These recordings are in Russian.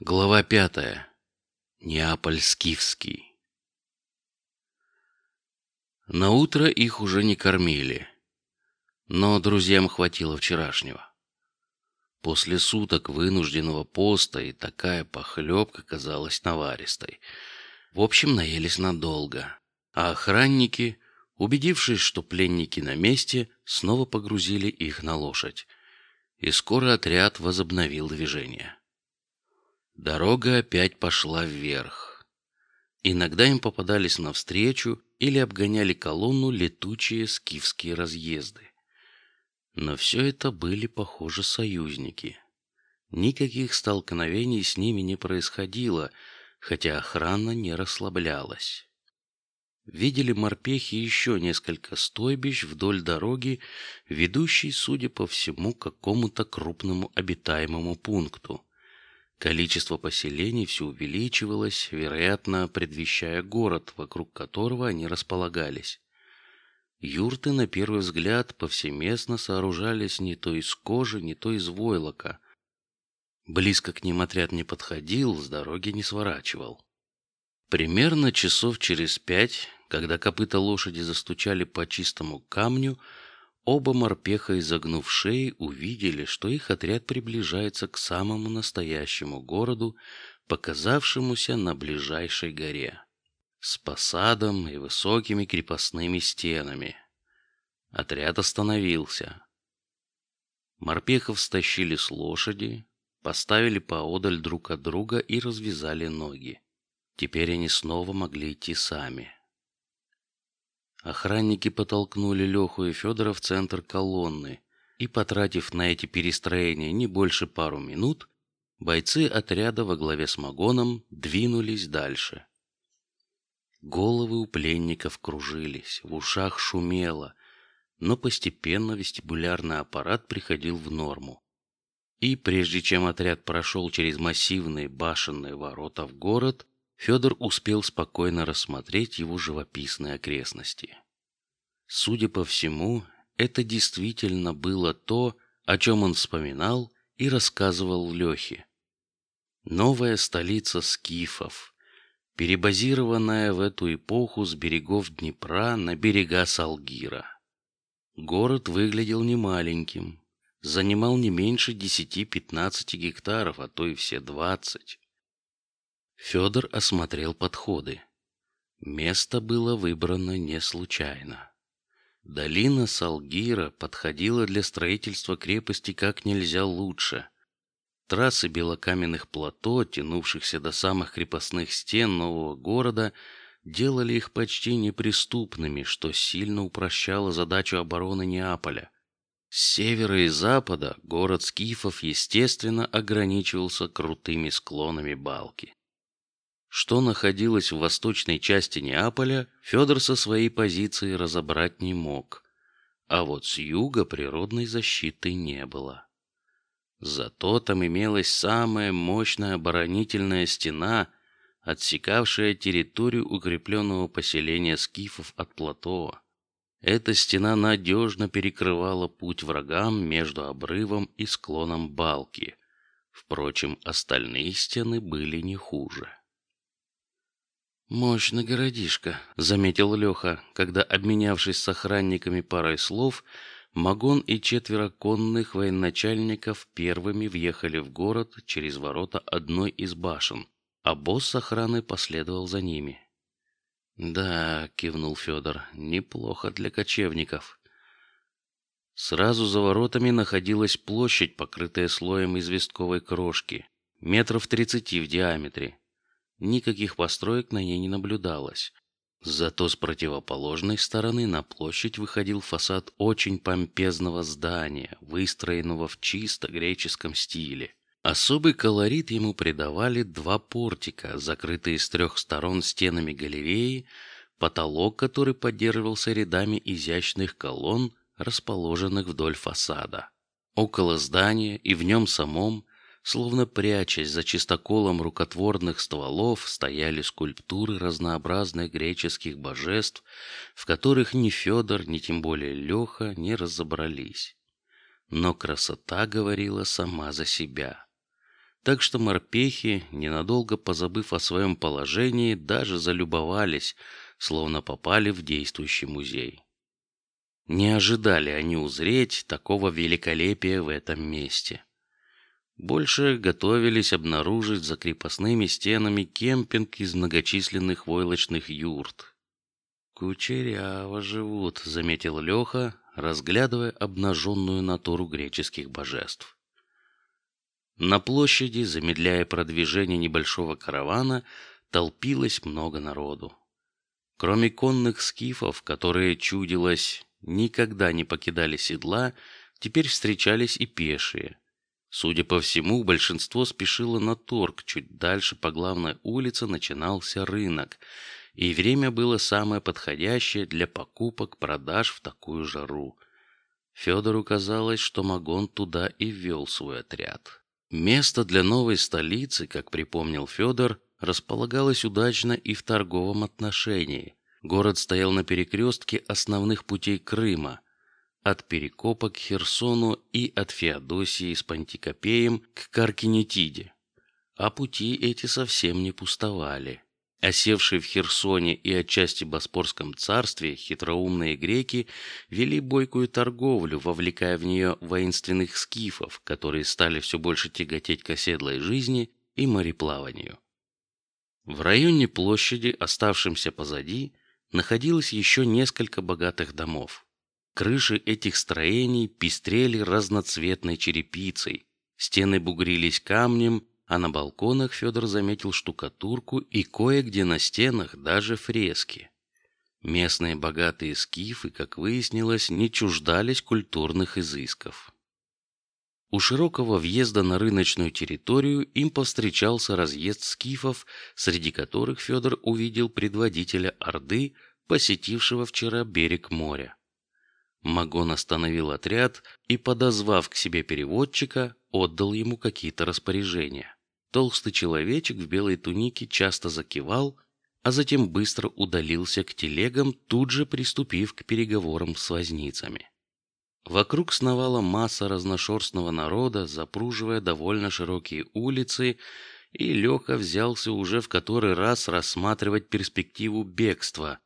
Глава пятая. Неаполь. На утро их уже не кормили, но друзьям хватило вчерашнего. После суток вынужденного поста и такая похлебка казалась наваристой. В общем, наелись надолго, а охранники, убедившись, что пленники на месте, снова погрузили их на лошадь, и скоро отряд возобновил движение. Дорога опять пошла вверх. Иногда им попадались навстречу или обгоняли колонну летучие скифские разъезды. Но все это были, похоже, союзники. Никаких столкновений с ними не происходило, хотя охрана не расслаблялась. Видели морпехи еще несколько стойбищ вдоль дороги, ведущей, судя по всему, к какому-то крупному обитаемому пункту. Количество поселений все увеличивалось, вероятно, предвещая город, вокруг которого они располагались. Юрты на первый взгляд повсеместно сооружались не то из кожи, не то из войлока. Близко к ним отряд не подходил, с дороги не сворачивал. Примерно часов через пять, когда копыта лошади застучали по чистому камню, Оба морпеха, изогнув шеи, увидели, что их отряд приближается к самому настоящему городу, показавшемуся на ближайшей горе, с посадом и высокими крепостными стенами. Отряд остановился. Морпехов стащили с лошади, поставили поодаль друг от друга и развязали ноги. Теперь они снова могли идти сами. Охранники потолкнули Леху и Федора в центр колонны, и, потратив на эти перестроения не больше пару минут, бойцы отряда во главе с Магоном двинулись дальше. Головы у пленников кружились, в ушах шумело, но постепенно вестибулярный аппарат приходил в норму. И прежде чем отряд прошел через массивные башенные ворота в город, Федор успел спокойно рассмотреть его живописные окрестности. Судя по всему, это действительно было то, о чем он вспоминал и рассказывал Лехе. Новая столица скифов, перебазированная в эту эпоху с берегов Днепра на берега Салгира. Город выглядел немаленьким, занимал не меньше 10-15 гектаров, а то и все 20. Федор осмотрел подходы. Место было выбрано не случайно. Долина Салгира подходила для строительства крепости как нельзя лучше. Трассы белокаменных плато, тянувшихся до самых крепостных стен нового города, делали их почти неприступными, что сильно упрощало задачу обороны Неаполя. С севера и запада город скифов естественно ограничивался крутыми склонами балки. Что находилось в восточной части Неаполя, Федор со своей позиции разобрать не мог, а вот с юга природной защиты не было. Зато там имелась самая мощная оборонительная стена, отсекавшая территорию укрепленного поселения скифов от плато. Эта стена надежно перекрывала путь врагам между обрывом и склоном балки. Впрочем, остальные стены были не хуже. Мощно городишко, заметил Леха, когда, обменявшись с охранниками парой слов, Магон и четверо конных военачальников первыми въехали в город через ворота одной из башен, а босс охраны последовал за ними. Да, кивнул Федор, неплохо для кочевников. Сразу за воротами находилась площадь, покрытая слоем известковой крошки, метров тридцати в диаметре. Никаких построек на ней не наблюдалось. Зато с противоположной стороны на площадь выходил фасад очень помпезного здания, выстроенного в чисто греческом стиле. Особый колорит ему придавали два портика, закрытые с трех сторон стенами галереи, потолок, который поддерживался рядами изящных колонн, расположенных вдоль фасада. Около здания и в нем самом Словно прячась за чистоколом рукотворных стволов, стояли скульптуры разнообразных греческих божеств, в которых ни Федор, ни тем более Леха не разобрались. Но красота говорила сама за себя. Так что морпехи, ненадолго позабыв о своем положении, даже залюбовались, словно попали в действующий музей. Не ожидали они узреть такого великолепия в этом месте. Больше готовились обнаружить за крепостными стенами кемпинг из многочисленных войлочных юрт. Кучеряво живут, заметил Леха, разглядывая обнаженную натуру греческих божеств. На площади, замедляя продвижение небольшого каравана, толпилось много народу. Кроме конных скифов, которые чудилось никогда не покидали седла, теперь встречались и пешие. Судя по всему, большинство спешило на торг. Чуть дальше по главной улице начинался рынок, и время было самое подходящее для покупок, продаж в такую жару. Федору казалось, что Магон туда и вел свой отряд. Место для новой столицы, как припомнил Федор, располагалось удачно и в торговом отношении. Город стоял на перекрестке основных путей Крыма от Перекопа к Херсону и от Феодосии с Пантикопеем к Каркинетиде. А пути эти совсем не пустовали. Осевшие в Херсоне и отчасти Боспорском царстве хитроумные греки вели бойкую торговлю, вовлекая в нее воинственных скифов, которые стали все больше тяготеть к оседлой жизни и мореплаванию. В районе площади, оставшемся позади, находилось еще несколько богатых домов. Крыши этих строений пестрели разноцветной черепицей, стены бугрились камнем, а на балконах Федор заметил штукатурку и кое-где на стенах даже фрески. Местные богатые скифы, как выяснилось, не чуждались культурных изысков. У широкого въезда на рыночную территорию им повстречался разъезд скифов, среди которых Федор увидел предводителя орды, посетившего вчера берег моря. Магон остановил отряд и, подозвав к себе переводчика, отдал ему какие-то распоряжения. Толстый человечек в белой тунике часто закивал, а затем быстро удалился к телегам, тут же приступив к переговорам с возницами. Вокруг сновала масса разношерстного народа, запруживая довольно широкие улицы, и Леха взялся уже в который раз рассматривать перспективу бегства,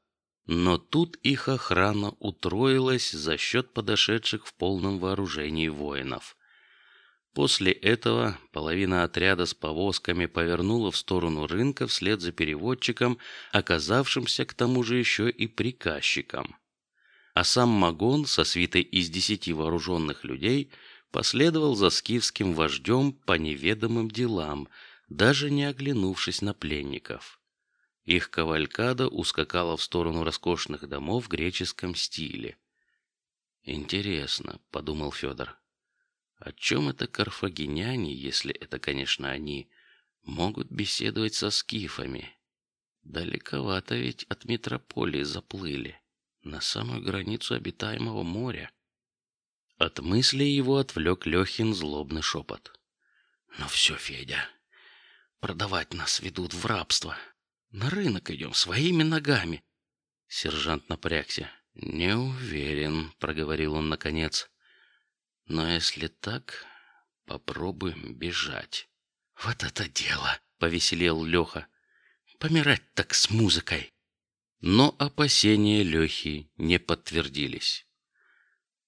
но тут их охрана утроилась за счет подошедших в полном вооружении воинов. После этого половина отряда с повозками повернула в сторону рынка вслед за переводчиком, оказавшимся к тому же еще и приказчиком. А сам Магон со свитой из десяти вооруженных людей последовал за скифским вождем по неведомым делам, даже не оглянувшись на пленников. Их кавалькада ускакала в сторону роскошных домов в греческом стиле. Интересно, подумал Федор, о чем это карфагеняне, если это, конечно, они, могут беседовать со скифами? Далековато ведь от метрополии заплыли, на самую границу обитаемого моря. От мысли его отвлек Лехин злобный шепот. Ну все, Федя, продавать нас ведут в рабство. На рынок идем своими ногами. Сержант напрягся. Не уверен, проговорил он наконец. Но если так, попробуем бежать. Вот это дело, повеселел Леха. Помирать так с музыкой. Но опасения Лехи не подтвердились.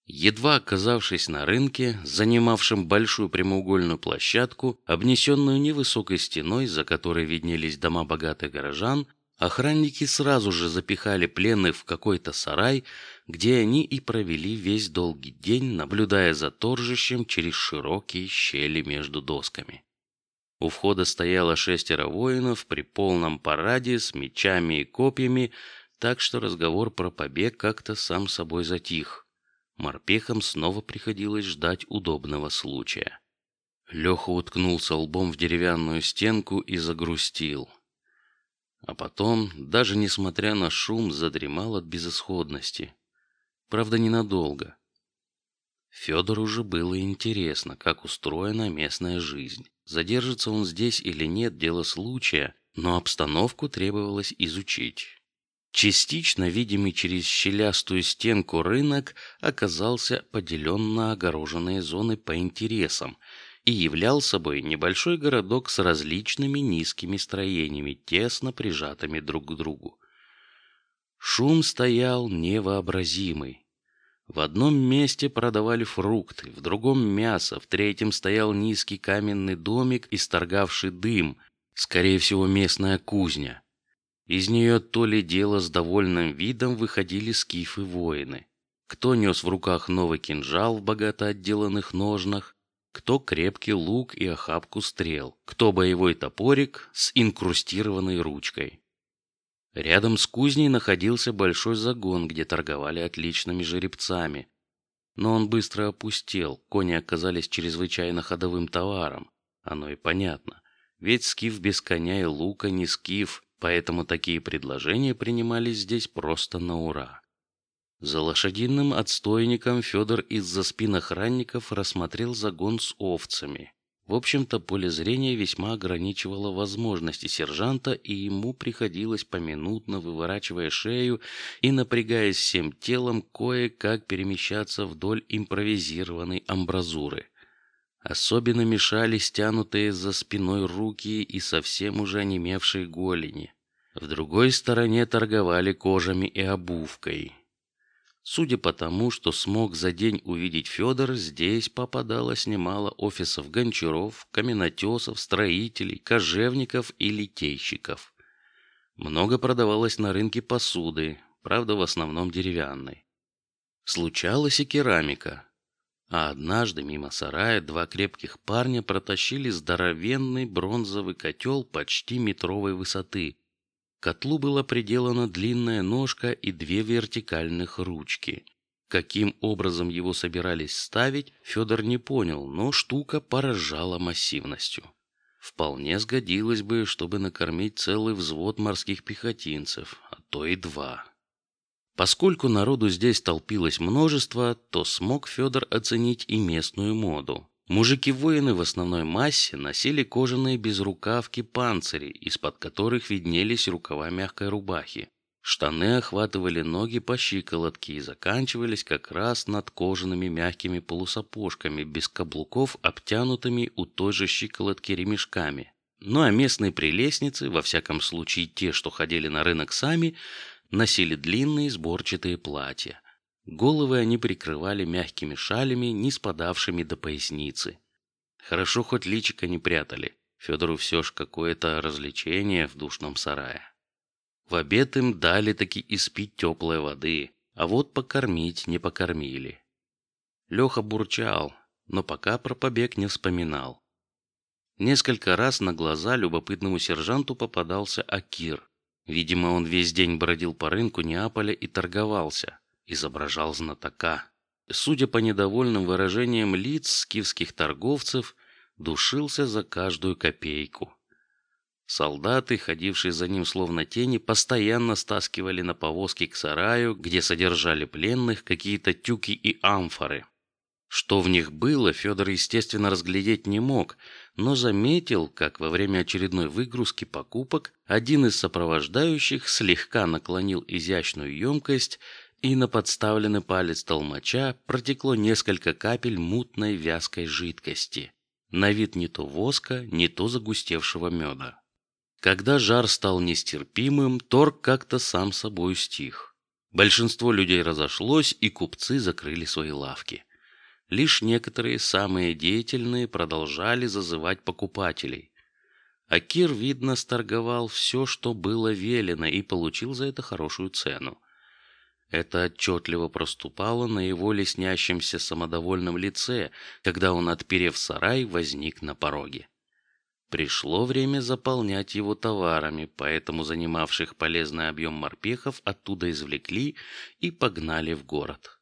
Едва оказавшись на рынке, занимавшем большую прямоугольную площадку, обнесенную невысокой стеной, за которой виднелись дома богатых горожан, охранники сразу же запихали пленных в какой-то сарай, где они и провели весь долгий день, наблюдая за торжищем через широкие щели между досками. У входа стояло шестеро воинов при полном параде с мечами и копьями, так что разговор про побег как-то сам собой затих. Морпехам снова приходилось ждать удобного случая. Леха уткнулся лбом в деревянную стенку и загрустил. А потом, даже несмотря на шум, задремал от безысходности. Правда, ненадолго. Федору уже было интересно, как устроена местная жизнь. Задержится он здесь или нет, дело случая, но обстановку требовалось изучить. Частично видимый через щелястую стенку рынок оказался поделен на огороженные зоны по интересам, и являл собой небольшой городок с различными низкими строениями, тесно прижатыми друг к другу. Шум стоял невообразимый. В одном месте продавали фрукты, в другом мясо, в третьем стоял низкий каменный домик, исторгавший дым, скорее всего местная кузня. Из нее то ли дело с довольным видом выходили скифы воины. Кто нес в руках новый кинжал в богато отделанных ножнах, кто крепкий лук и охапку стрел, кто боевой топорик с инкрустированной ручкой. Рядом с кузней находился большой загон, где торговали отличными жеребцами, но он быстро опустел. Кони оказались чрезвычайно ходовым товаром. Оно и понятно, ведь скиф без коня и лука не скиф, поэтому такие предложения принимались здесь просто на ура. За лошадиным отстойником Федор из-за спин охранников рассмотрел загон с овцами. В общем-то, поле зрения весьма ограничивало возможности сержанта, и ему приходилось поминутно выворачивая шею и напрягаясь всем телом кое-как перемещаться вдоль импровизированной амбразуры. Особенно мешали стянутые за спиной руки и совсем уже онемевшие голени. В другой стороне торговали кожами и обувкой. Судя по тому, что смог за день увидеть Федор, здесь попадалось немало офисов гончаров, каменотесов, строителей, кожевников и литейщиков. Много продавалось на рынке посуды, правда в основном деревянной. Случалась и керамика. А однажды мимо сарая два крепких парня протащили здоровенный бронзовый котел почти метровой высоты, котлу была приделана длинная ножка и две вертикальных ручки. Каким образом его собирались ставить, Федор не понял, но штука поражала массивностью. Вполне сгодилось бы, чтобы накормить целый взвод морских пехотинцев, а то и два. Поскольку народу здесь толпилось множество, то смог Федор оценить и местную моду. Мужики-воины в основной массе носили кожаные безрукавки панцири, из-под которых виднелись рукава мягкой рубахи. Штаны охватывали ноги по щиколотке и заканчивались как раз над кожаными мягкими полусапожками без каблуков, обтянутыми у той же щиколотки ремешками. Ну а местные прелестницы, во всяком случае те, что ходили на рынок сами, носили длинные сборчатые платья. Головы они прикрывали мягкими шалями, не спадавшими до поясницы. Хорошо хоть личика не прятали. Федору все ж какое-то развлечение в душном сарае. В обед им дали таки испить теплой воды, а вот покормить не покормили. Леха бурчал, но пока про побег не вспоминал. Несколько раз на глаза любопытному сержанту попадался Акир. Видимо, он весь день бродил по рынку Неаполя и торговался изображал знатока. Судя по недовольным выражениям лиц скифских торговцев, душился за каждую копейку. Солдаты, ходившие за ним словно тени, постоянно стаскивали на повозки к сараю, где содержали пленных, какие-то тюки и амфоры. Что в них было, Федор естественно разглядеть не мог, но заметил, как во время очередной выгрузки покупок один из сопровождающих слегка наклонил изящную емкость и на подставленный палец толмача протекло несколько капель мутной вязкой жидкости, на вид не то воска, не то загустевшего меда. Когда жар стал нестерпимым, торг как-то сам собой стих. Большинство людей разошлось, и купцы закрыли свои лавки. Лишь некоторые самые деятельные продолжали зазывать покупателей. Акир видно сторговал все, что было велено, и получил за это хорошую цену. Это отчетливо проступало на его леснящемся самодовольном лице, когда он, отперев сарай, возник на пороге. Пришло время заполнять его товарами, поэтому занимавших полезный объем морпехов оттуда извлекли и погнали в город.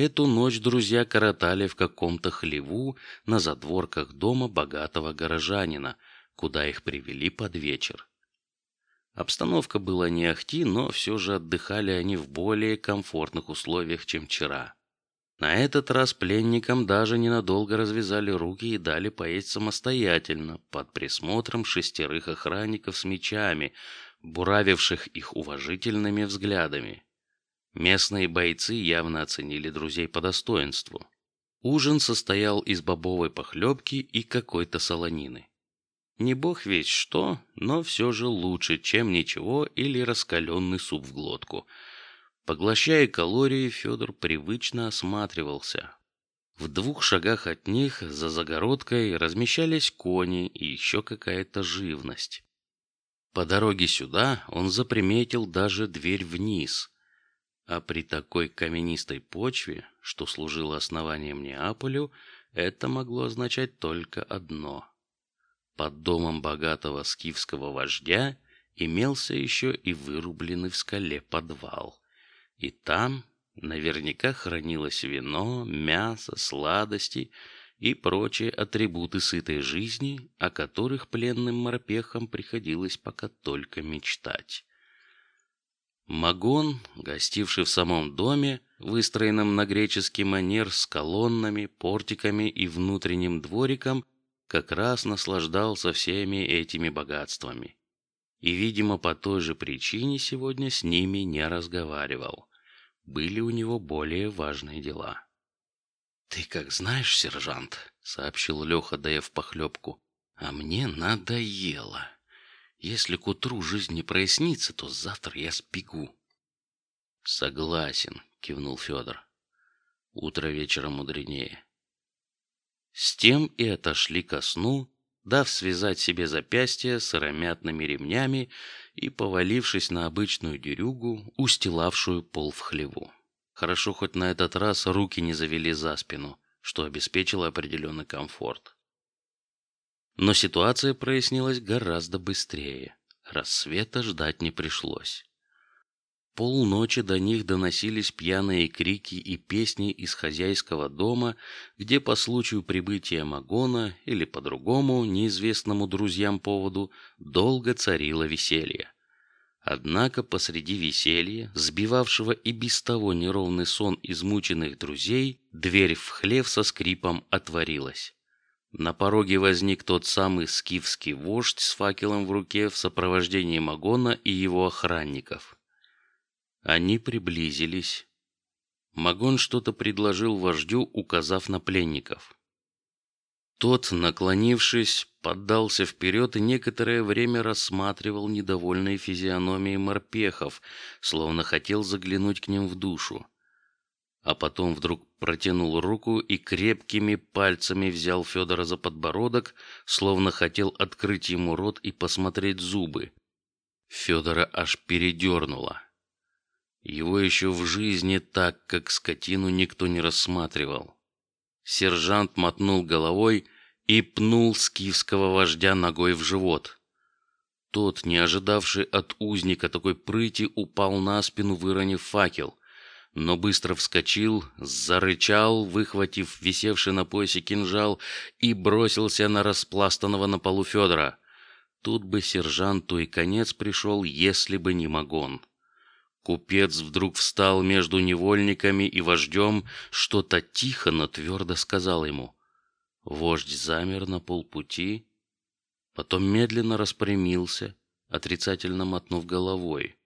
Эту ночь друзья коротали в каком-то хлеву на задворках дома богатого горожанина, куда их привели под вечер. Обстановка была не ахти, но все же отдыхали они в более комфортных условиях, чем вчера. На этот раз пленникам даже ненадолго развязали руки и дали поесть самостоятельно под присмотром шестерых охранников с мечами, буравивших их уважительными взглядами. Местные бойцы явно оценили друзей по достоинству. Ужин состоял из бобовой похлебки и какой-то солонины. Не бог весь что, но все же лучше, чем ничего или раскаленный суп в глотку. Поглощая калории, Федор привычно осматривался. В двух шагах от них за загородкой размещались кони и еще какая-то живность. По дороге сюда он заприметил даже дверь вниз, а при такой каменистой почве, что служило основанием Неаполю, это могло означать только одно: под домом богатого скифского вождя имелся еще и вырубленный в скале подвал, и там наверняка хранилось вино, мясо, сладости и прочие атрибуты сытой жизни, о которых пленным морпехам приходилось пока только мечтать. Магон, гостивший в самом доме, выстроенном на греческий манер с колоннами, портиками и внутренним двориком, как раз наслаждался всеми этими богатствами. И, видимо, по той же причине сегодня с ними не разговаривал. Были у него более важные дела. Ты как знаешь, сержант, сообщил Леха, доев похлебку, а мне надоело. Если к утру жизнь не прояснится, то завтра я сбегу. Согласен, кивнул Федор. Утро вечера мудренее. С тем и отошли ко сну, дав связать себе запястья сыромятными ремнями и повалившись на обычную дерюгу, устилавшую пол в хлеву. Хорошо хоть на этот раз руки не завели за спину, что обеспечило определенный комфорт. Но ситуация прояснилась гораздо быстрее. Рассвета ждать не пришлось. Полночи до них доносились пьяные крики и песни из хозяйского дома, где по случаю прибытия Магона или по другому неизвестному друзьям поводу долго царило веселье. Однако посреди веселья, сбивавшего и без того неровный сон измученных друзей, дверь в хлев со скрипом отворилась. На пороге возник тот самый скифский вождь с факелом в руке в сопровождении Магона и его охранников. Они приблизились. Магон что-то предложил вождю, указав на пленников. Тот, наклонившись, поддался вперед и некоторое время рассматривал недовольные физиономии морпехов, словно хотел заглянуть к ним в душу. А потом вдруг протянул руку и крепкими пальцами взял Федора за подбородок, словно хотел открыть ему рот и посмотреть зубы. Федора аж передернуло. Его еще в жизни так, как скотину, никто не рассматривал. Сержант мотнул головой и пнул скифского вождя ногой в живот. Тот, не ожидавший от узника такой прыти, упал на спину, выронив факел, но быстро вскочил, зарычал, выхватив висевший на поясе кинжал и бросился на распластанного на полу Федора. Тут бы сержанту и конец пришел, если бы не Магон. Купец вдруг встал между невольниками и вождем, что-то тихо, но твердо сказал ему. Вождь замер на полпути, потом медленно распрямился, отрицательно мотнув головой,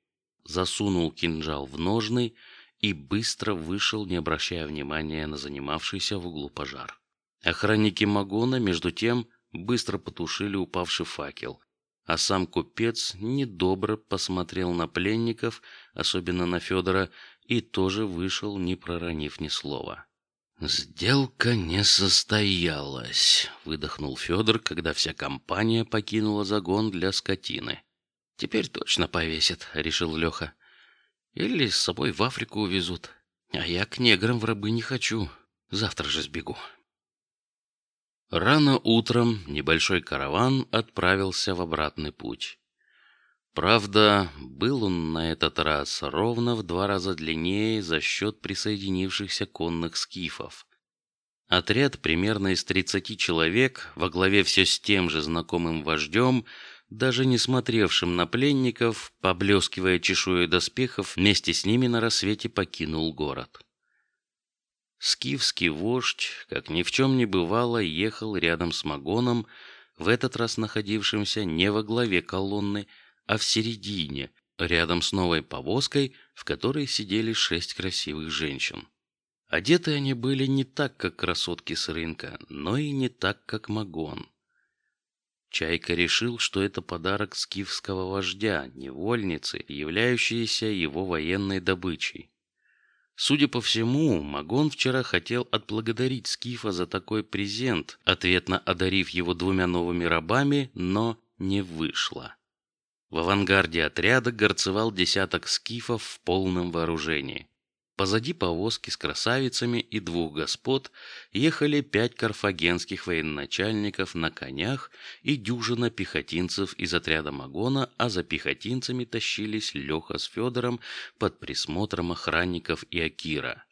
засунул кинжал в ножны и быстро вышел, не обращая внимания на занимавшийся в углу пожар. Охранники Магона между тем быстро потушили упавший факел а сам купец недобро посмотрел на пленников, особенно на Федора, и тоже вышел, не проронив ни слова. Сделка не состоялась, выдохнул Федор, когда вся компания покинула загон для скотины. Теперь точно повесят, решил Леха. Или с собой в Африку увезут. А я к неграм в рабы не хочу. Завтра же сбегу. Рано утром небольшой караван отправился в обратный путь. Правда, был он на этот раз ровно в два раза длиннее за счет присоединившихся конных скифов. Отряд примерно из тридцати человек во главе все с тем же знакомым вождем, даже не смотревшим на пленников, поблескивая чешуей доспехов, вместе с ними на рассвете покинул город. Скифский вождь, как ни в чем не бывало, ехал рядом с Магоном, в этот раз находившимся не во главе колонны, а в середине, рядом с новой повозкой, в которой сидели шесть красивых женщин. Одеты они были не так, как красотки с рынка, но и не так, как Магон. Чайка решил, что это подарок скифского вождя, невольницы, являющейся его военной добычей. Судя по всему, Магон вчера хотел отблагодарить скифа за такой презент, ответно одарив его двумя новыми рабами, но не вышло. В авангарде отряда горцевал десяток скифов в полном вооружении. Позади повозки с красавицами и двух господ ехали пять карфагенских военачальников на конях и дюжина пехотинцев из отряда Магона, а за пехотинцами тащились Леха с Федором под присмотром охранников и Акира.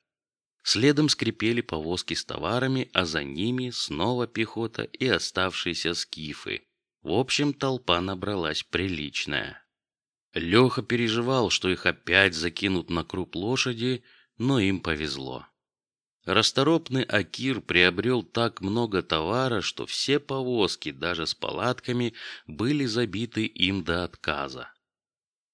Следом скрипели повозки с товарами, а за ними снова пехота и оставшиеся скифы. В общем, толпа набралась приличная. Леха переживал, что их опять закинут на круп лошади, но им повезло. Расторопный Акир приобрел так много товара, что все повозки, даже с палатками, были забиты им до отказа.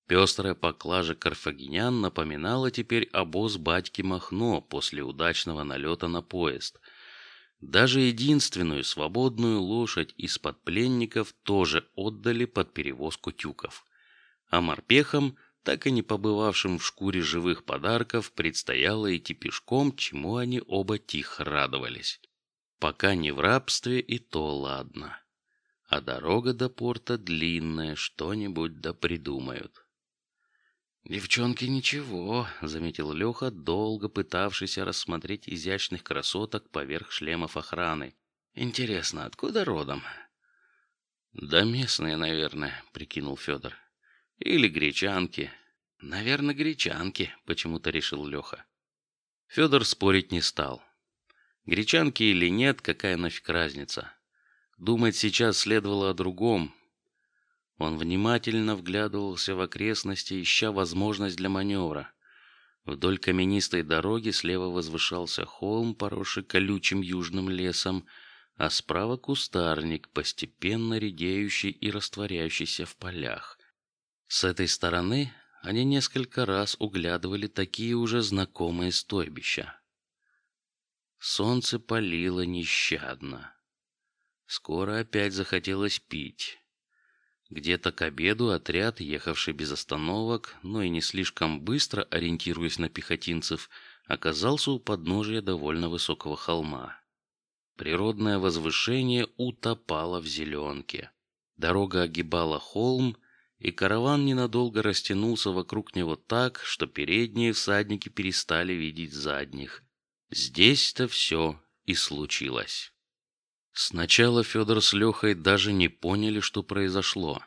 Пестрая поклажа карфагенян напоминала теперь обоз батьки Махно после удачного налета на поезд. Даже единственную свободную лошадь из-под пленников тоже отдали под перевозку тюков а морпехам, так и не побывавшим в шкуре живых подарков, предстояло идти пешком, чему они оба тихо радовались. Пока не в рабстве, и то ладно. А дорога до порта длинная, что-нибудь да придумают. Девчонки ничего, заметил Леха, долго пытавшийся рассмотреть изящных красоток поверх шлемов охраны. Интересно, откуда родом? Да местные, наверное, прикинул Федор. Или гречанки. Наверное, гречанки, почему-то решил Леха. Федор спорить не стал. Гречанки или нет, какая нафиг разница? Думать сейчас следовало о другом. Он внимательно вглядывался в окрестности, ища возможность для маневра. Вдоль каменистой дороги слева возвышался холм, поросший колючим южным лесом, а справа кустарник, постепенно редеющий и растворяющийся в полях. С этой стороны они несколько раз углядывали такие уже знакомые стойбища. Солнце палило нещадно. Скоро опять захотелось пить. Где-то к обеду отряд, ехавший без остановок, но и не слишком быстро ориентируясь на пехотинцев, оказался у подножия довольно высокого холма. Природное возвышение утопало в зеленке. Дорога огибала холм, и караван ненадолго растянулся вокруг него так, что передние всадники перестали видеть задних. Здесь-то все и случилось. Сначала Федор с Лехой даже не поняли, что произошло.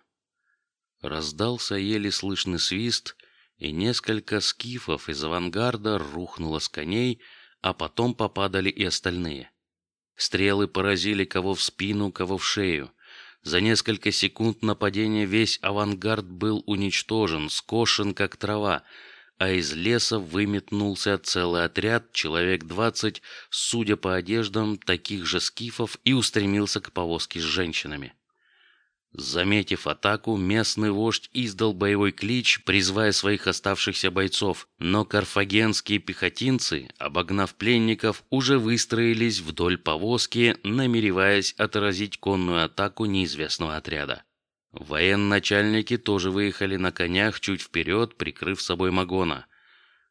Раздался еле слышный свист, и несколько скифов из авангарда рухнуло с коней, а потом попадали и остальные. Стрелы поразили кого в спину, кого в шею. За несколько секунд нападения весь авангард был уничтожен, скошен как трава, а из леса выметнулся целый отряд, человек двадцать, судя по одеждам, таких же скифов, и устремился к повозке с женщинами. Заметив атаку, местный вождь издал боевой клич, призывая своих оставшихся бойцов, но карфагенские пехотинцы, обогнав пленников, уже выстроились вдоль повозки, намереваясь отразить конную атаку неизвестного отряда. Военачальники тоже выехали на конях чуть вперед, прикрыв собой Магона.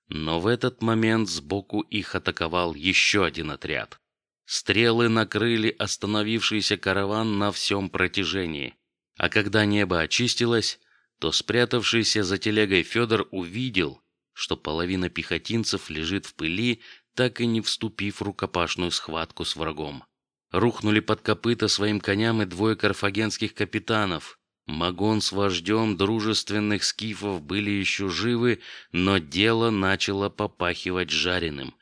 Но в этот момент сбоку их атаковал еще один отряд. Стрелы накрыли остановившийся караван на всем протяжении. А когда небо очистилось, то спрятавшийся за телегой Федор увидел, что половина пехотинцев лежит в пыли, так и не вступив в рукопашную схватку с врагом. Рухнули под копыта своим коням и двое карфагенских капитанов. Магон с вождем дружественных скифов были еще живы, но дело начало попахивать жареным.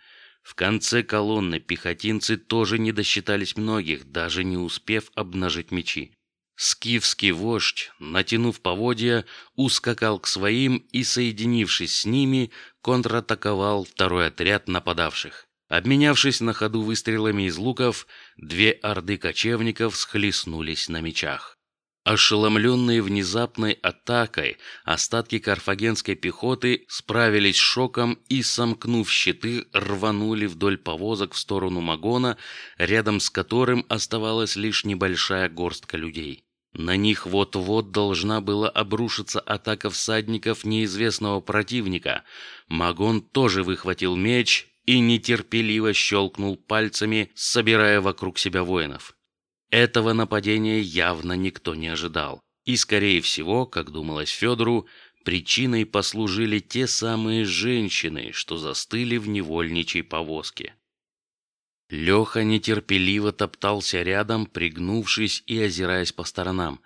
В конце колонны пехотинцы тоже не досчитались многих, даже не успев обнажить мечи. Скифский вождь, натянув поводья, ускакал к своим и, соединившись с ними, контратаковал второй отряд нападавших. Обменявшись на ходу выстрелами из луков, две орды кочевников схлестнулись на мечах. Ошеломленные внезапной атакой, остатки карфагенской пехоты справились с шоком и, сомкнув щиты, рванули вдоль повозок в сторону Магона, рядом с которым оставалась лишь небольшая горстка людей. На них вот-вот должна была обрушиться атака всадников неизвестного противника. Магон тоже выхватил меч и нетерпеливо щелкнул пальцами, собирая вокруг себя воинов. Этого нападения явно никто не ожидал, и скорее всего, как думалось Федору, причиной послужили те самые женщины, что застыли в невольничьей повозке. Леха нетерпеливо топтался рядом, пригнувшись и озираясь по сторонам.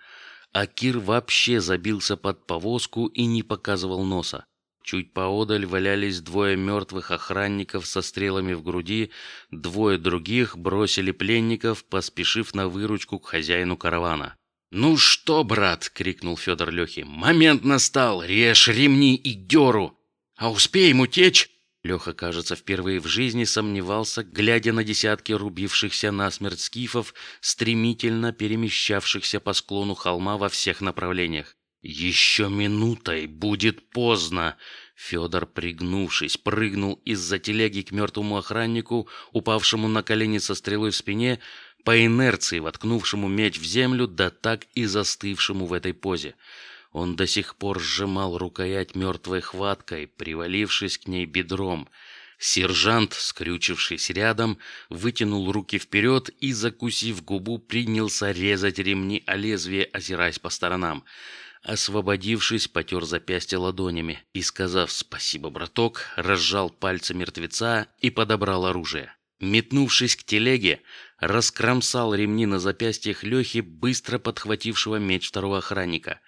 А Кир вообще забился под повозку и не показывал носа. Чуть поодаль валялись двое мертвых охранников со стрелами в груди, двое других бросили пленников, поспешив на выручку к хозяину каравана. Ну что, брат, крикнул Федор Лехе, момент настал, режь ремни и деру, а успеем утечь. Леха, кажется, впервые в жизни сомневался, глядя на десятки рубившихся насмерть скифов, стремительно перемещавшихся по склону холма во всех направлениях. Еще минутой будет поздно. Федор, пригнувшись, прыгнул из-за телеги к мертвому охраннику, упавшему на колени со стрелой в спине, по инерции воткнувшему меч в землю, да так и застывшему в этой позе. Он до сих пор сжимал рукоять мертвой хваткой, привалившись к ней бедром. Сержант, скрючившись рядом, вытянул руки вперед и, закусив губу, принялся резать ремни о лезвие, озираясь по сторонам. Освободившись, потер запястье ладонями и, сказав спасибо, браток, разжал пальцы мертвеца и подобрал оружие. Метнувшись к телеге, раскромсал ремни на запястьях Лехи, быстро подхватившего меч второго охранника.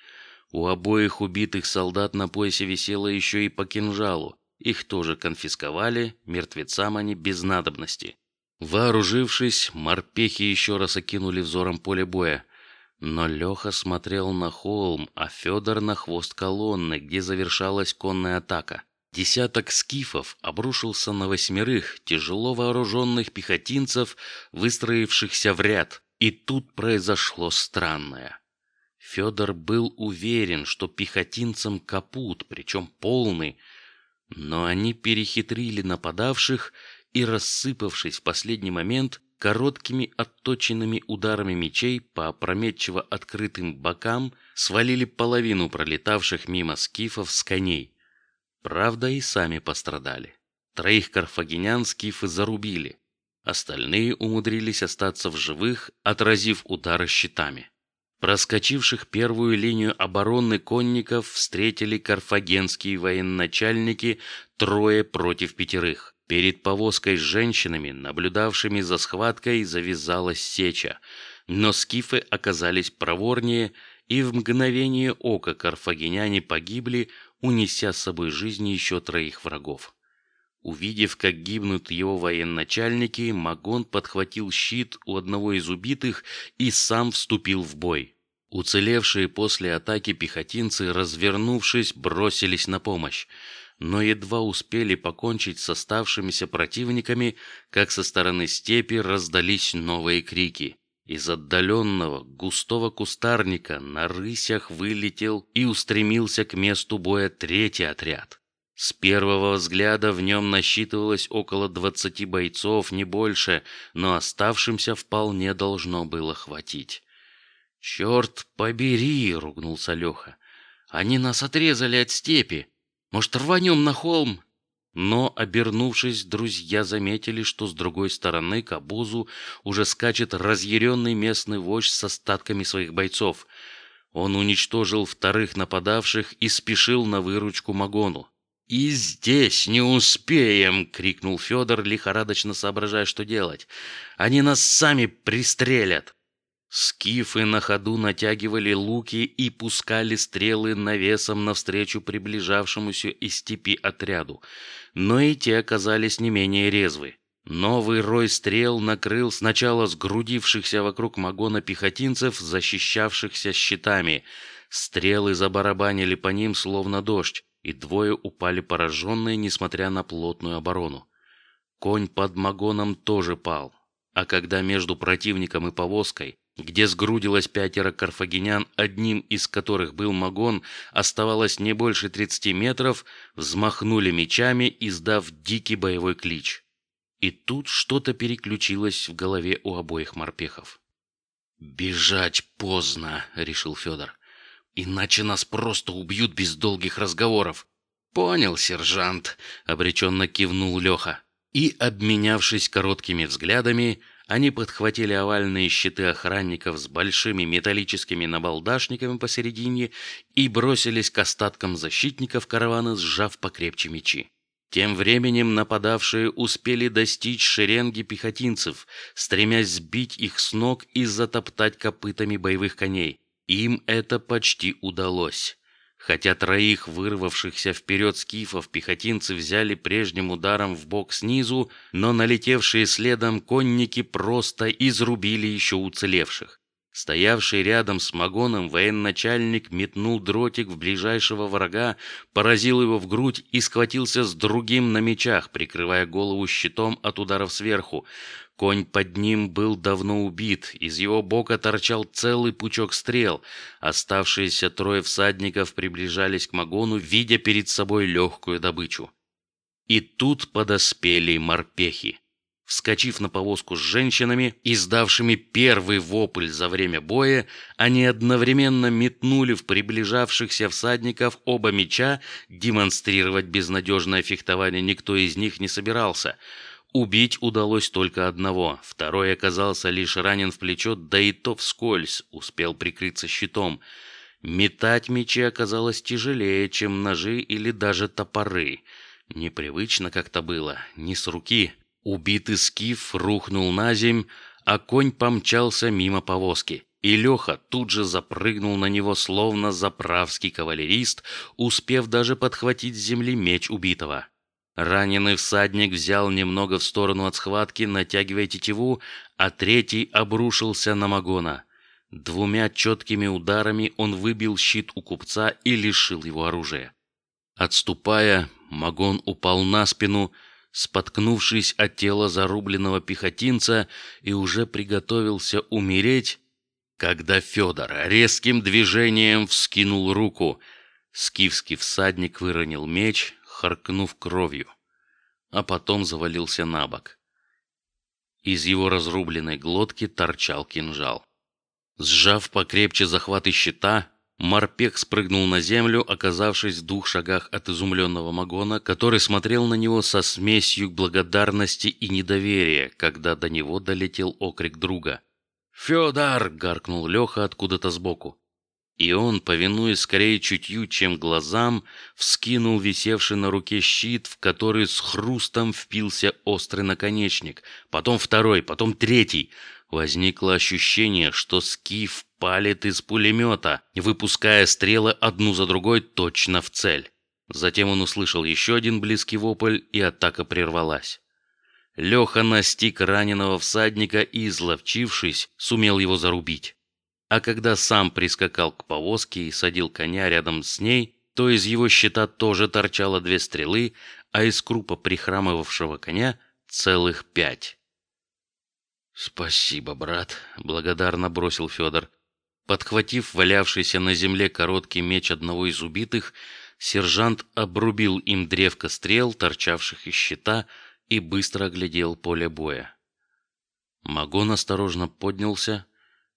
У обоих убитых солдат на поясе висело еще и по кинжалу. Их тоже конфисковали, мертвецам они без надобности. Вооружившись, морпехи еще раз окинули взором поле боя. Но Леха смотрел на холм, а Федор на хвост колонны, где завершалась конная атака. Десяток скифов обрушился на восьмерых тяжело вооруженных пехотинцев, выстроившихся в ряд. И тут произошло странное. Федор был уверен, что пехотинцам капут, причем полный, но они перехитрили нападавших и, рассыпавшись в последний момент, короткими отточенными ударами мечей по опрометчиво открытым бокам свалили половину пролетавших мимо скифов с коней. Правда, и сами пострадали. Троих карфагенян скифы зарубили, остальные умудрились остаться в живых, отразив удары щитами. Проскочивших первую линию обороны конников встретили карфагенские военачальники трое против пятерых. Перед повозкой с женщинами, наблюдавшими за схваткой, завязалась сеча, но скифы оказались проворнее, и в мгновение ока карфагеняне погибли, унеся с собой жизни еще троих врагов. Увидев, как гибнут его военачальники, Магон подхватил щит у одного из убитых и сам вступил в бой. Уцелевшие после атаки пехотинцы, развернувшись, бросились на помощь но едва успели покончить с оставшимися противниками, как со стороны степи раздались новые крики. Из отдаленного густого кустарника на рысях вылетел и устремился к месту боя третий отряд. С первого взгляда в нем насчитывалось около двадцати бойцов, не больше, но оставшимся вполне должно было хватить. Черт побери, ругнулся Леха. Они нас отрезали от степи. Может, рванем на холм? Но, обернувшись, друзья заметили, что с другой стороны к обозу уже скачет разъяренный местный вождь с остатками своих бойцов. Он уничтожил вторых нападавших и спешил на выручку Магону. И здесь не успеем, крикнул Федор, лихорадочно соображая, что делать. Они нас сами пристрелят. Скифы на ходу натягивали луки и пускали стрелы навесом навстречу приближавшемуся из степи отряду, но и те оказались не менее резвы. Новый рой стрел накрыл сначала сгрудившихся вокруг Магона пехотинцев, защищавшихся щитами. Стрелы забарабанили по ним словно дождь, и двое упали пораженные, несмотря на плотную оборону. Конь под Магоном тоже пал, а когда между противником и повозкой где сгрудилось пятеро карфагенян, одним из которых был Магон, оставалось не больше тридцати метров, взмахнули мечами, издав дикий боевой клич. И тут что-то переключилось в голове у обоих морпехов. Бежать поздно, решил Федор. Иначе нас просто убьют без долгих разговоров. Понял, сержант, обреченно кивнул Леха. И, обменявшись короткими взглядами, они подхватили овальные щиты охранников с большими металлическими набалдашниками посередине и бросились к остаткам защитников каравана, сжав покрепче мечи. Тем временем нападавшие успели достичь шеренги пехотинцев, стремясь сбить их с ног и затоптать копытами боевых коней. Им это почти удалось. Хотя троих вырвавшихся вперед скифов пехотинцы взяли прежним ударом в бок снизу, но налетевшие следом конники просто изрубили еще уцелевших. Стоявший рядом с Магоном военачальник метнул дротик в ближайшего врага, поразил его в грудь и схватился с другим на мечах, прикрывая голову щитом от ударов сверху. Конь под ним был давно убит, из его бока торчал целый пучок стрел. Оставшиеся трое всадников приближались к Магону, видя перед собой легкую добычу. И тут подоспели морпехи. Вскочив на повозку с женщинами, издавшими первый вопль за время боя, они одновременно метнули в приближавшихся всадников оба меча. Демонстрировать безнадежное фехтование никто из них не собирался. Убить удалось только одного, второй оказался лишь ранен в плечо, да и то вскользь успел прикрыться щитом. Метать мечи оказалось тяжелее, чем ножи или даже топоры. Непривычно как-то было, не с руки. Убитый скиф рухнул на земь, а конь помчался мимо повозки. И Леха тут же запрыгнул на него, словно заправский кавалерист, успев даже подхватить с земли меч убитого. Раненый всадник взял немного в сторону от схватки, натягивая тетиву, а третий обрушился на Магона. Двумя четкими ударами он выбил щит у купца и лишил его оружия. Отступая, Магон упал на спину, споткнувшись от тела зарубленного пехотинца, и уже приготовился умереть, когда Федор резким движением вскинул руку. Скифский всадник выронил меч, харкнув кровью, а потом завалился на бок. Из его разрубленной глотки торчал кинжал. Сжав покрепче захваты щита, Марпех спрыгнул на землю, оказавшись в двух шагах от изумленного Магона, который смотрел на него со смесью благодарности и недоверия, когда до него долетел окрик друга. Федор! гаркнул Леха откуда-то сбоку. И он, повинуясь скорее чутью, чем глазам, вскинул висевший на руке щит, в который с хрустом впился острый наконечник, потом второй, потом третий. Возникло ощущение, что скиф палит из пулемета, выпуская стрелы одну за другой точно в цель. Затем он услышал еще один близкий вопль, и атака прервалась. Леха настиг раненого всадника и, изловчившись, сумел его зарубить. А когда сам прискакал к повозке и садил коня рядом с ней, то из его щита тоже торчало две стрелы, а из крупа прихрамывавшего коня целых пять. Спасибо, брат, благодарно бросил Федор. Подхватив валявшийся на земле короткий меч одного из убитых, сержант обрубил им древко стрел, торчавших из щита, и быстро оглядел поле боя. Магон осторожно поднялся,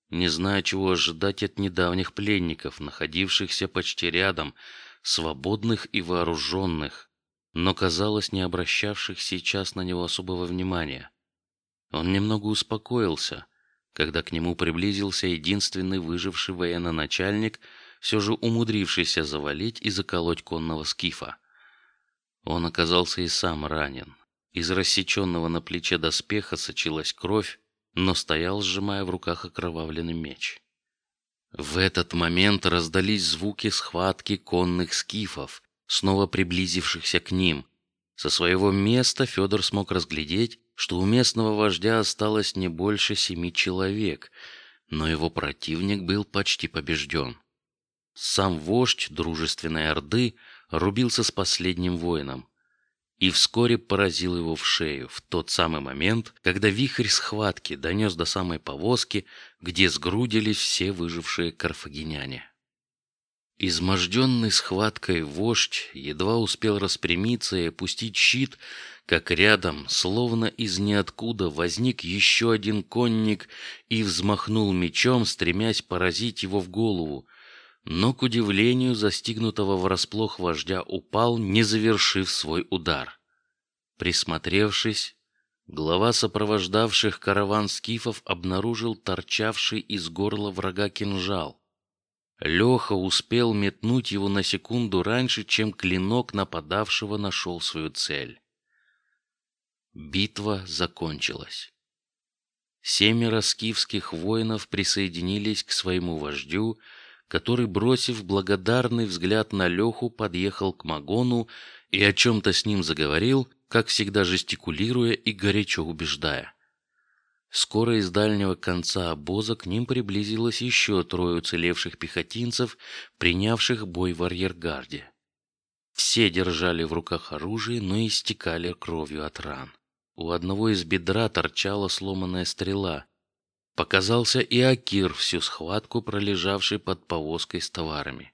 не зная, чего ожидать от недавних пленников, находившихся почти рядом, свободных и вооруженных, но казалось не обращавших сейчас на него особого внимания. Он немного успокоился, когда к нему приблизился единственный выживший военно-начальник, все же умудрившийся завалить и заколоть конного скифа. Он оказался и сам ранен. Из рассеченного на плече доспеха сочилась кровь, но стоял, сжимая в руках окровавленный меч. В этот момент раздались звуки схватки конных скифов, снова приблизившихся к ним. Со своего места Федор смог разглядеть, что у местного вождя осталось не больше семи человек, но его противник был почти побежден. Сам вождь дружественной орды рубился с последним воином. И вскоре поразил его в шею в тот самый момент, когда вихрь схватки донес до самой повозки, где сгрудились все выжившие карфагеняне. Изможденный схваткой вождь едва успел распрямиться и опустить щит, как рядом, словно из ниоткуда, возник еще один конник и взмахнул мечом, стремясь поразить его в голову. Но к удивлению застигнутого врасплох вождя упал, не завершив свой удар. Присмотревшись, глава сопровождавших караван скифов обнаружил торчавший из горла врага кинжал. Леха успел метнуть его на секунду раньше, чем клинок нападавшего нашел свою цель. Битва закончилась. Семеро скифских воинов присоединились к своему вождю, который, бросив благодарный взгляд на Леху, подъехал к Магону и о чем-то с ним заговорил, как всегда жестикулируя и горячо убеждая. Скоро из дальнего конца обоза к ним приблизилось еще трое уцелевших пехотинцев, принявших бой в арьергарде. Все держали в руках оружие, но истекали кровью от ран. У одного из бедра торчала сломанная стрела. Показался и Акир, всю схватку пролежавший под повозкой с товарами.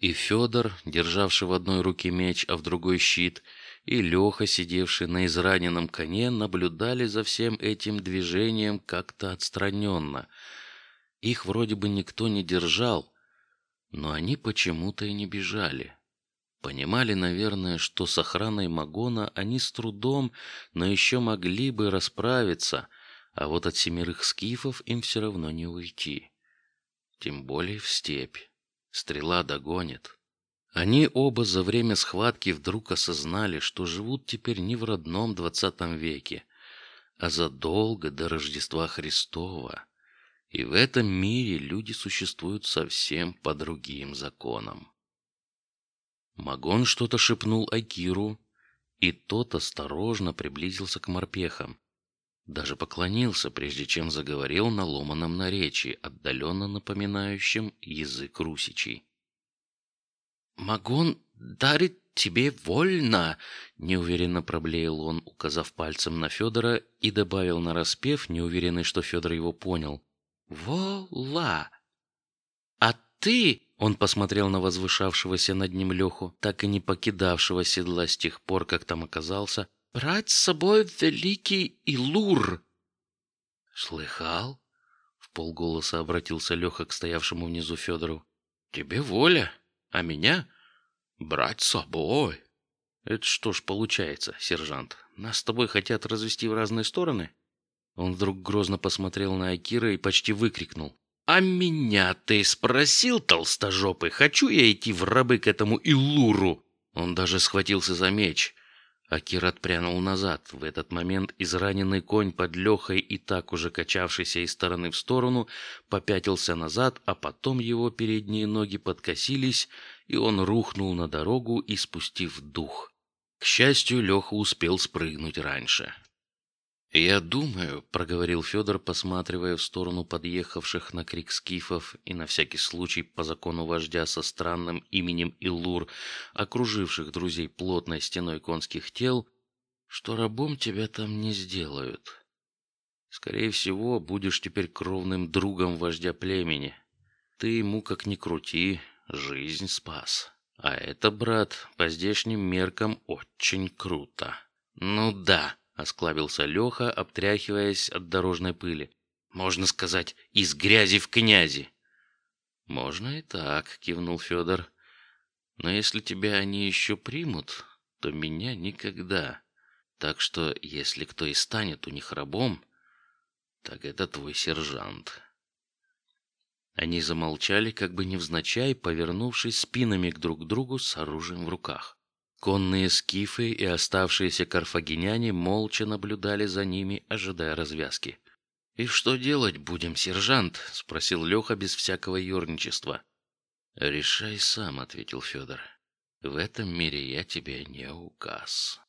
И Федор, державший в одной руке меч, а в другой щит, и Леха, сидевший на израненном коне, наблюдали за всем этим движением как-то отстраненно. Их вроде бы никто не держал, но они почему-то и не бежали. Понимали, наверное, что с охраной Магона они с трудом, но еще могли бы расправиться, а вот от семерых скифов им все равно не уйти. Тем более в степь. Стрела догонит. Они оба за время схватки вдруг осознали, что живут теперь не в родном двадцатом веке, а задолго до Рождества Христова. И в этом мире люди существуют совсем по другим законам. Магон что-то шепнул Акиру, и тот осторожно приблизился к морпехам, даже поклонился, прежде чем заговорил на ломаном наречии, отдаленно напоминающем язык русичей. Магон дарит тебе вольно, неуверенно проблеял он, указав пальцем на Федора и добавил на распев, неуверенный, что Федор его понял. Вола. А ты, он посмотрел на возвышавшегося над ним Леху, так и не покидавшего седла с тех пор, как там оказался, брать с собой великий Илур. Слыхал? В полголоса обратился Леха к стоявшему внизу Федору. Тебе воля а меня брать с собой. Это что ж получается, сержант? Нас с тобой хотят развести в разные стороны? Он вдруг грозно посмотрел на Акира и почти выкрикнул: "А меня ты спросил, толстожопый, хочу я идти в рабы к этому Илуру?" Он даже схватился за меч. Акир отпрянул назад. В этот момент израненный конь под Лехой и так уже качавшийся из стороны в сторону попятился назад, а потом его передние ноги подкосились, и он рухнул на дорогу, и спустив дух. К счастью, Леха успел спрыгнуть раньше. Я думаю, проговорил Федор, посматривая в сторону подъехавших на крик скифов и на всякий случай по закону вождя со странным именем Илур, окруживших друзей плотной стеной конских тел, что рабом тебя там не сделают. Скорее всего, будешь теперь кровным другом вождя племени. Ты ему как ни крути, жизнь спас. А это, брат, по здешним меркам очень круто. Ну да осклабился Леха, обтряхиваясь от дорожной пыли. Можно сказать, из грязи в князи. Можно и так, кивнул Федор. Но если тебя они еще примут, то меня никогда. Так что, если кто и станет у них рабом, так это твой сержант. Они замолчали, как бы невзначай, повернувшись спинами к друг другу с оружием в руках. Конные скифы и оставшиеся карфагеняне молча наблюдали за ними, ожидая развязки. И что делать будем, сержант? – спросил Леха без всякого юрничества. Решай сам, ответил Федор. В этом мире я тебе не указ.